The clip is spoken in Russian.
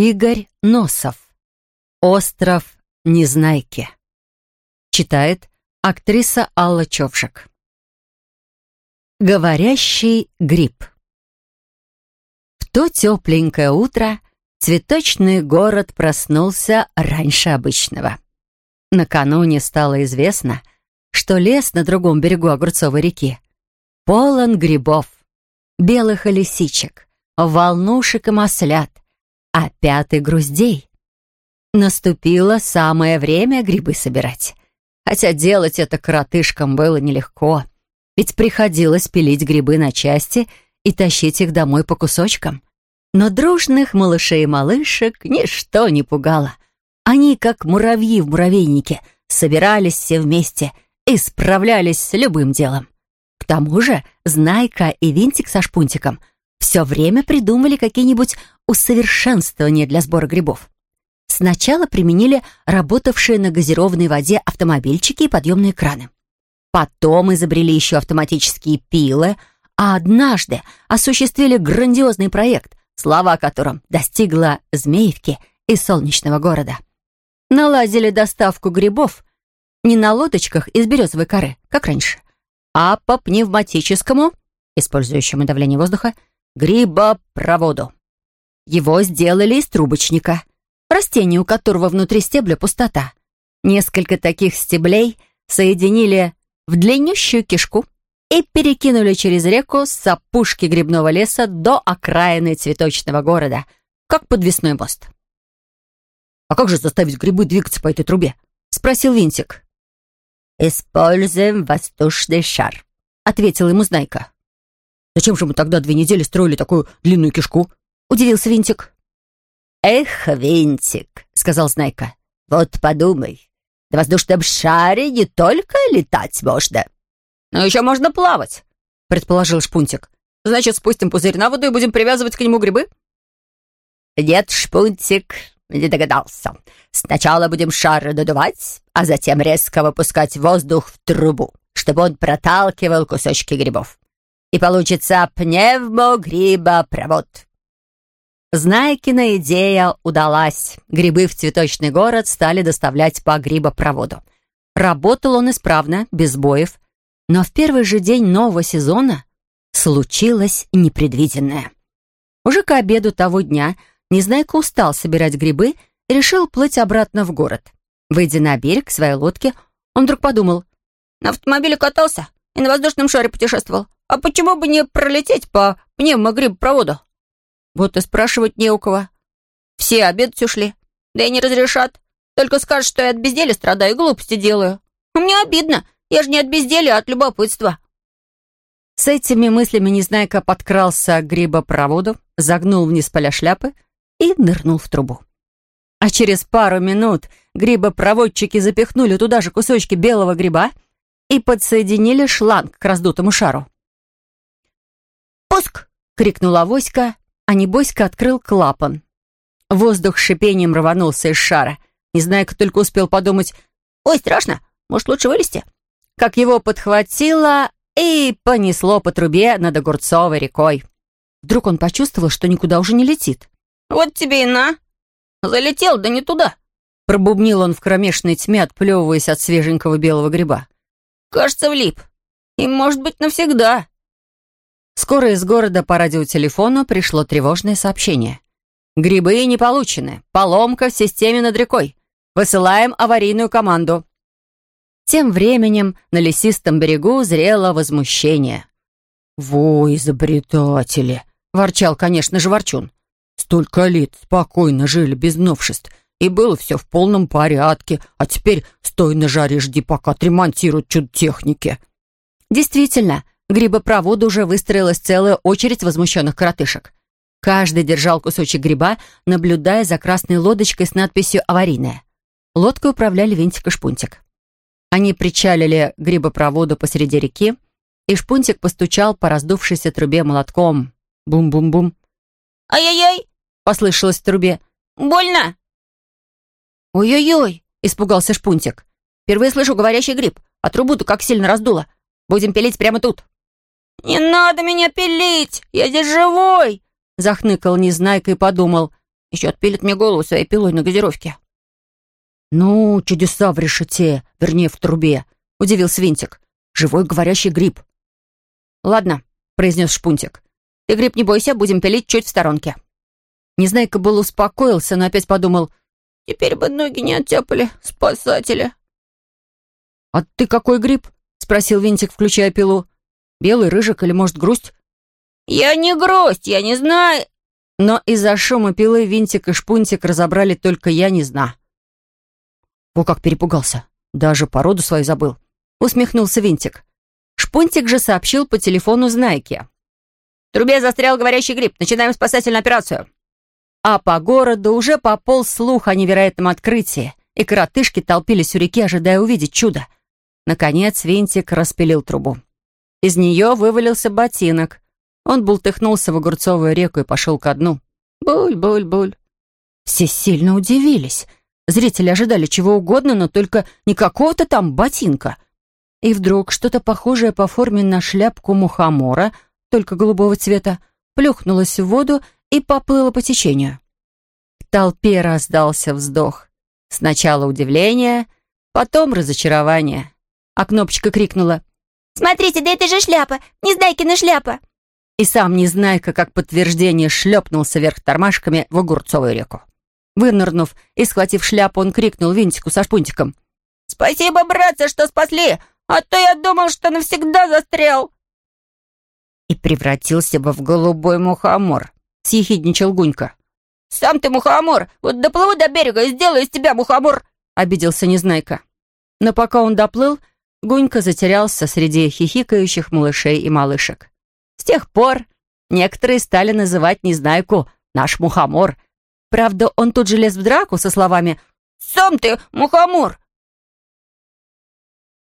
Игорь Носов. Остров Незнайки. Читает актриса Алла Човшик. Говорящий гриб. В то тепленькое утро цветочный город проснулся раньше обычного. Накануне стало известно, что лес на другом берегу Огурцовой реки полон грибов, белых и лисичек, волнушек и маслят, а пятый груздей. Наступило самое время грибы собирать. Хотя делать это коротышкам было нелегко — ведь приходилось пилить грибы на части и тащить их домой по кусочкам. Но дружных малышей и малышек ничто не пугало. Они, как муравьи в муравейнике, собирались все вместе и справлялись с любым делом. К тому же Знайка и Винтик со Шпунтиком все время придумали какие-нибудь усовершенствования для сбора грибов. Сначала применили работавшие на газированной воде автомобильчики и подъемные краны. Потом изобрели еще автоматические пилы, а однажды осуществили грандиозный проект, слава о котором достигла Змеевки и солнечного города. Наладили доставку грибов не на лодочках из березовой коры, как раньше, а по пневматическому, использующему давление воздуха, грибопроводу. Его сделали из трубочника, растения, у которого внутри стебля пустота. Несколько таких стеблей соединили в длиннющую кишку и перекинули через реку с опушки грибного леса до окраины цветочного города, как подвесной мост. «А как же заставить грибы двигаться по этой трубе?» — спросил Винтик. «Используем воздушный шар», — ответил ему Знайка. «Зачем же мы тогда две недели строили такую длинную кишку?» — удивился Винтик. «Эх, Винтик», — сказал Знайка, — «вот подумай, на воздушном шаре не только летать можно, но еще можно плавать», — предположил Шпунтик. «Значит, спустим пузырь на воду и будем привязывать к нему грибы?» «Нет, Шпунтик, не догадался. Сначала будем шар надувать, а затем резко выпускать воздух в трубу, чтобы он проталкивал кусочки грибов. И получится пневмогрибопровод. Знайкина идея удалась. Грибы в цветочный город стали доставлять по грибопроводу. Работал он исправно, без боев. Но в первый же день нового сезона случилось непредвиденное. Уже к обеду того дня Незнайка устал собирать грибы и решил плыть обратно в город. Выйдя на берег своей лодки, он вдруг подумал, «На автомобиле катался и на воздушном шаре путешествовал. А почему бы не пролететь по пневмогрибопроводу?» Вот и спрашивать не у кого. Все обедать ушли. Да и не разрешат. Только скажут, что я от безделия страдаю и глупости делаю. А мне обидно. Я же не от безделия, а от любопытства. С этими мыслями Незнайка подкрался к грибопроводу, загнул вниз поля шляпы и нырнул в трубу. А через пару минут грибопроводчики запихнули туда же кусочки белого гриба и подсоединили шланг к раздутому шару. «Пуск!» — крикнула Авоська, а Небоська открыл клапан. Воздух с шипением рванулся из шара. Не зная, кто только успел подумать, «Ой, страшно, может, лучше вылезти?» Как его подхватило и понесло по трубе над Огурцовой рекой. Вдруг он почувствовал, что никуда уже не летит. «Вот тебе и на! Залетел, да не туда!» Пробубнил он в кромешной тьме, отплевываясь от свеженького белого гриба. «Кажется, влип. И, может быть, навсегда!» Скоро из города по радиотелефону пришло тревожное сообщение. «Грибы не получены. Поломка в системе над рекой. Высылаем аварийную команду». Тем временем на лесистом берегу зрело возмущение. «Во, изобретатели!» — ворчал, конечно же, Ворчун. «Столько лет спокойно жили без новшеств, и было все в полном порядке, а теперь стой на жаре, жди, пока отремонтируют чудо техники». Действительно, грибопроводу уже выстроилась целая очередь возмущенных коротышек. Каждый держал кусочек гриба, наблюдая за красной лодочкой с надписью «Аварийная». Лодкой управляли Винтик и Шпунтик. Они причалили к грибопроводу посреди реки, и Шпунтик постучал по раздувшейся трубе молотком. Бум-бум-бум. «Ай-яй-яй!» — послышалось в трубе. «Больно!» «Ой-ой-ой!» — испугался Шпунтик. «Впервые слышу говорящий гриб, а трубу-то как сильно раздуло. Будем пилить прямо тут». «Не надо меня пилить! Я здесь живой!» Захныкал Незнайка и подумал. Еще отпилит мне голову своей пилой на газировке». «Ну, чудеса в решете, вернее, в трубе», — удивился Винтик. «Живой говорящий гриб». «Ладно», — произнес Шпунтик. «Ты, гриб, не бойся, будем пилить чуть в сторонке». Незнайка был успокоился, но опять подумал, «Теперь бы ноги не оттяпали, спасатели». «А ты какой гриб?» — спросил Винтик, включая пилу. «Белый, рыжик или, может, грусть?» «Я не грусть, я не знаю...» Но из-за шума пилы Винтик и Шпунтик разобрали только «я не знаю». Во как перепугался. Даже породу свою забыл. Усмехнулся Винтик. Шпунтик же сообщил по телефону Знайке. «В трубе застрял говорящий гриб. Начинаем спасательную операцию». А по городу уже пополз слух о невероятном открытии, и коротышки толпились у реки, ожидая увидеть чудо. Наконец Винтик распилил трубу. Из нее вывалился ботинок. Он бултыхнулся в огурцовую реку и пошел ко дну. Буль-буль-буль. Все сильно удивились. Зрители ожидали чего угодно, но только не какого-то там ботинка. И вдруг что-то похожее по форме на шляпку мухомора, только голубого цвета, плюхнулось в воду и поплыло по течению. В толпе раздался вздох. Сначала удивление, потом разочарование. А кнопочка крикнула «Смотрите, да это же шляпа! Незнайкина шляпа!» И сам Незнайка, как подтверждение, шлепнулся вверх тормашками в Огурцовую реку. Вынырнув и схватив шляпу, он крикнул Винтику со шпунтиком. «Спасибо, братцы, что спасли, а то я думал, что навсегда застрял!» И превратился бы в голубой мухомор, съехидничал Гунька. «Сам ты мухомор! Вот доплыву до берега и сделаю из тебя мухомор!» обиделся Незнайка. Но пока он доплыл, Гунька затерялся среди хихикающих малышей и малышек. С тех пор некоторые стали называть Незнайку «наш мухомор». Правда, он тут же лез в драку со словами «Сам ты мухомор!»